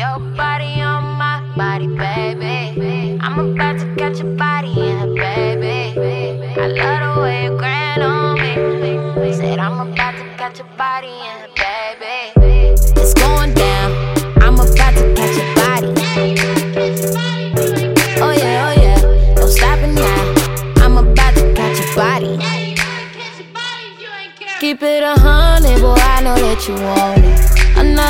Your body on my body, baby. I'm about to catch your body in a baby. I love the way you grind on me. Said I'm about to catch your body in a baby. It's going down. I'm about to catch your body. Oh yeah, oh yeah. No stopping now. I'm about to catch your body. Keep it a hundred, boy. I know that you want it. I know.